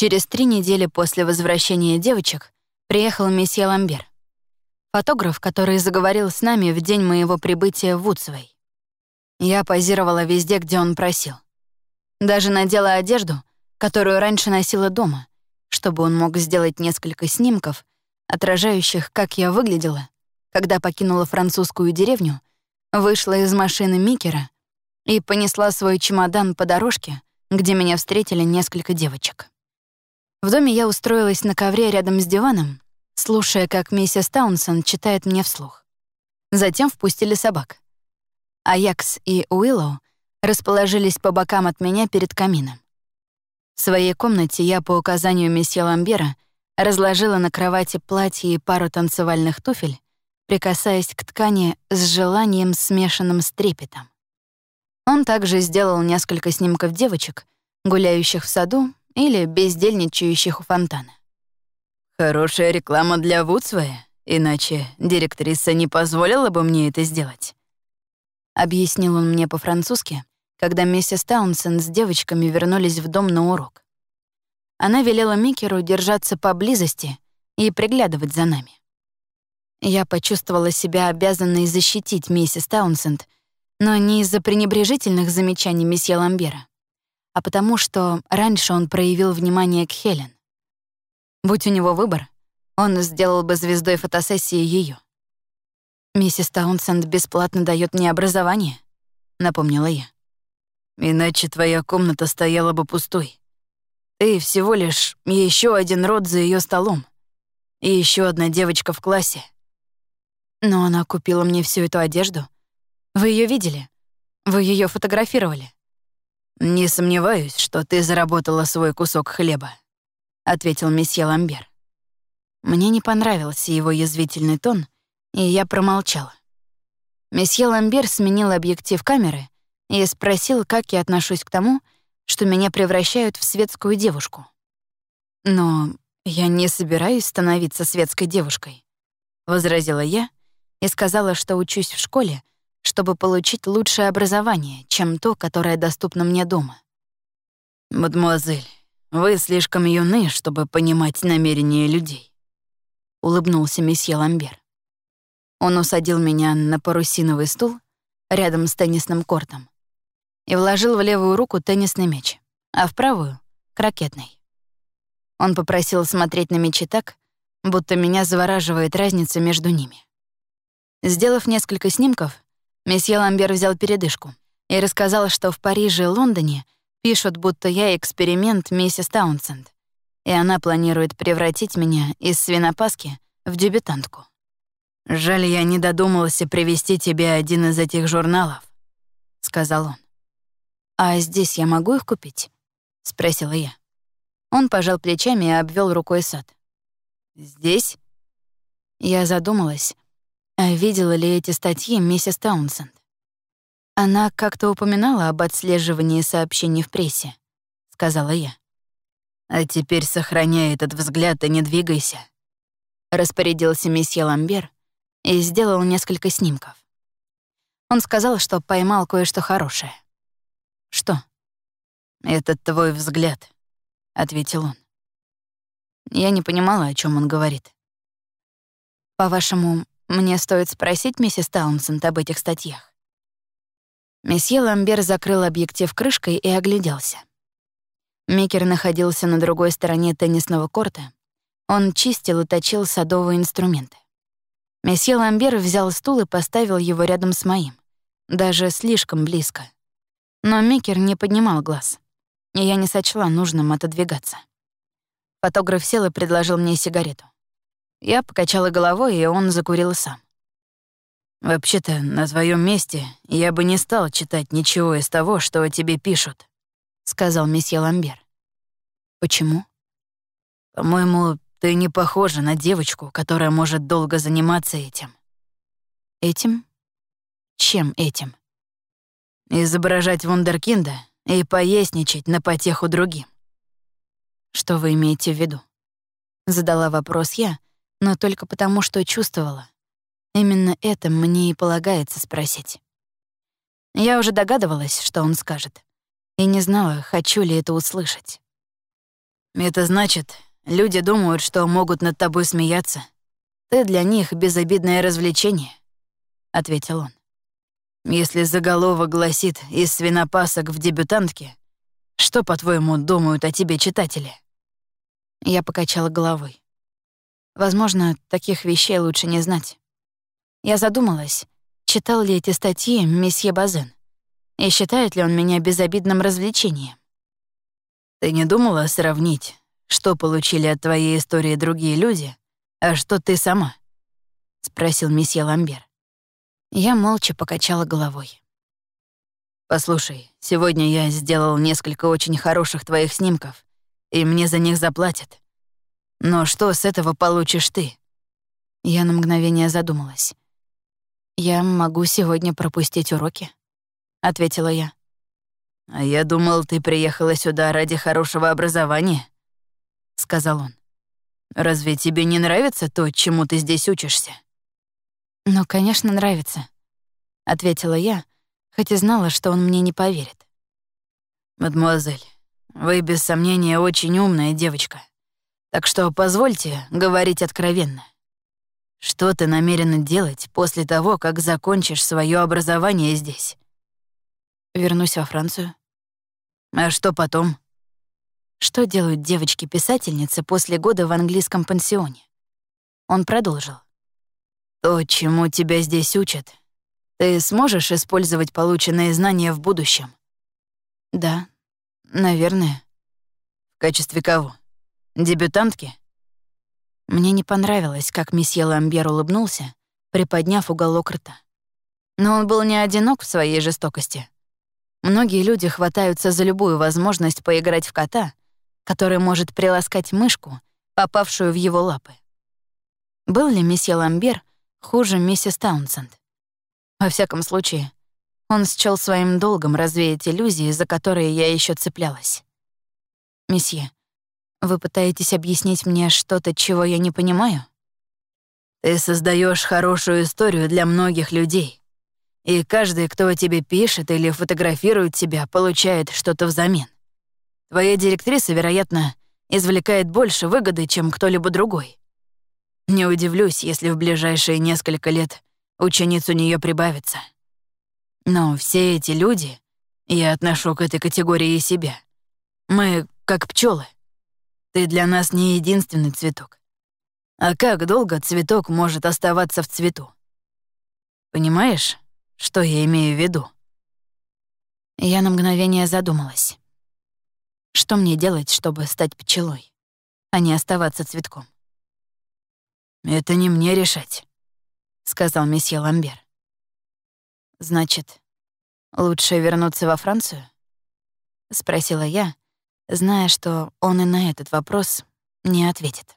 Через три недели после возвращения девочек приехал месье Ламбер, фотограф, который заговорил с нами в день моего прибытия в Вудсвей. Я позировала везде, где он просил. Даже надела одежду, которую раньше носила дома, чтобы он мог сделать несколько снимков, отражающих, как я выглядела, когда покинула французскую деревню, вышла из машины Микера и понесла свой чемодан по дорожке, где меня встретили несколько девочек. В доме я устроилась на ковре рядом с диваном, слушая, как миссис Таунсон читает мне вслух. Затем впустили собак. Аякс и Уиллоу расположились по бокам от меня перед камином. В своей комнате я по указанию месье Ламбера разложила на кровати платье и пару танцевальных туфель, прикасаясь к ткани с желанием, смешанным с трепетом. Он также сделал несколько снимков девочек, гуляющих в саду или бездельничающих у фонтана. «Хорошая реклама для Вудсвея, иначе директриса не позволила бы мне это сделать», — объяснил он мне по-французски, когда миссис Таунсен с девочками вернулись в дом на урок. Она велела Микеру держаться поблизости и приглядывать за нами. Я почувствовала себя обязанной защитить миссис Таунсенд, но не из-за пренебрежительных замечаний месье Ламбера, а потому что раньше он проявил внимание к Хелен. Будь у него выбор, он сделал бы звездой фотосессии ее. «Миссис Таунсенд бесплатно дает мне образование», — напомнила я. Иначе твоя комната стояла бы пустой. Ты всего лишь еще один род за ее столом. И еще одна девочка в классе. Но она купила мне всю эту одежду. Вы ее видели? Вы ее фотографировали? Не сомневаюсь, что ты заработала свой кусок хлеба, ответил месье Ламбер. Мне не понравился его язвительный тон, и я промолчала. Месье Ламбер сменил объектив камеры и спросил, как я отношусь к тому, что меня превращают в светскую девушку. «Но я не собираюсь становиться светской девушкой», — возразила я и сказала, что учусь в школе, чтобы получить лучшее образование, чем то, которое доступно мне дома. «Мадемуазель, вы слишком юны, чтобы понимать намерения людей», — улыбнулся месье Ламбер. Он усадил меня на парусиновый стул рядом с теннисным кортом и вложил в левую руку теннисный мяч, а в правую — крокетный. Он попросил смотреть на мячи так, будто меня завораживает разница между ними. Сделав несколько снимков, месье Ламбер взял передышку и рассказал, что в Париже и Лондоне пишут, будто я эксперимент миссис Таунсенд, и она планирует превратить меня из свинопаски в дебютантку. «Жаль, я не додумался привести тебе один из этих журналов», — сказал он. «А здесь я могу их купить?» — спросила я. Он пожал плечами и обвел рукой сад. «Здесь?» Я задумалась, а видела ли эти статьи миссис Таунсенд. Она как-то упоминала об отслеживании сообщений в прессе, — сказала я. «А теперь сохраняй этот взгляд и не двигайся», — распорядился месье Ламбер и сделал несколько снимков. Он сказал, что поймал кое-что хорошее. «Что?» «Это твой взгляд», — ответил он. Я не понимала, о чем он говорит. «По-вашему, мне стоит спросить миссис Таунсенд об этих статьях?» Месье Ламбер закрыл объектив крышкой и огляделся. Микер находился на другой стороне теннисного корта. Он чистил и точил садовые инструменты. Месье Ламбер взял стул и поставил его рядом с моим, даже слишком близко. Но Микер не поднимал глаз, и я не сочла нужным отодвигаться. Фотограф сел и предложил мне сигарету. Я покачала головой, и он закурил сам. «Вообще-то, на твоем месте я бы не стал читать ничего из того, что о тебе пишут», — сказал месье Ламбер. «Почему?» «По-моему, ты не похожа на девочку, которая может долго заниматься этим». «Этим? Чем этим?» изображать вундеркинда и поясничать на потеху другим. Что вы имеете в виду? Задала вопрос я, но только потому, что чувствовала. Именно это мне и полагается спросить. Я уже догадывалась, что он скажет, и не знала, хочу ли это услышать. Это значит, люди думают, что могут над тобой смеяться. Ты для них безобидное развлечение, — ответил он. Если заголовок гласит «Из свинопасок в дебютантке», что, по-твоему, думают о тебе читатели? Я покачала головой. Возможно, таких вещей лучше не знать. Я задумалась, читал ли эти статьи месье Базен, и считает ли он меня безобидным развлечением. Ты не думала сравнить, что получили от твоей истории другие люди, а что ты сама? — спросил месье Ламбер. Я молча покачала головой. «Послушай, сегодня я сделал несколько очень хороших твоих снимков, и мне за них заплатят. Но что с этого получишь ты?» Я на мгновение задумалась. «Я могу сегодня пропустить уроки», — ответила я. «А я думал, ты приехала сюда ради хорошего образования», — сказал он. «Разве тебе не нравится то, чему ты здесь учишься?» «Ну, конечно, нравится», — ответила я, хоть и знала, что он мне не поверит. «Мадемуазель, вы, без сомнения, очень умная девочка. Так что позвольте говорить откровенно. Что ты намерена делать после того, как закончишь свое образование здесь?» «Вернусь во Францию». «А что потом?» «Что делают девочки-писательницы после года в английском пансионе?» Он продолжил. То, чему тебя здесь учат, ты сможешь использовать полученные знания в будущем? Да, наверное. В качестве кого? Дебютантки? Мне не понравилось, как месье Ламбер улыбнулся, приподняв уголок рта. Но он был не одинок в своей жестокости. Многие люди хватаются за любую возможность поиграть в кота, который может приласкать мышку, попавшую в его лапы. Был ли месье Ламбер хуже миссис Таунсенд. Во всяком случае, он счёл своим долгом развеять иллюзии, за которые я еще цеплялась. «Месье, вы пытаетесь объяснить мне что-то, чего я не понимаю?» «Ты создаешь хорошую историю для многих людей, и каждый, кто тебе пишет или фотографирует тебя, получает что-то взамен. Твоя директриса, вероятно, извлекает больше выгоды, чем кто-либо другой. Не удивлюсь, если в ближайшие несколько лет учениц у нее прибавится. Но все эти люди, я отношу к этой категории и себя, мы как пчелы. Ты для нас не единственный цветок. А как долго цветок может оставаться в цвету? Понимаешь, что я имею в виду? Я на мгновение задумалась. Что мне делать, чтобы стать пчелой, а не оставаться цветком? «Это не мне решать», — сказал месье Ламбер. «Значит, лучше вернуться во Францию?» — спросила я, зная, что он и на этот вопрос не ответит.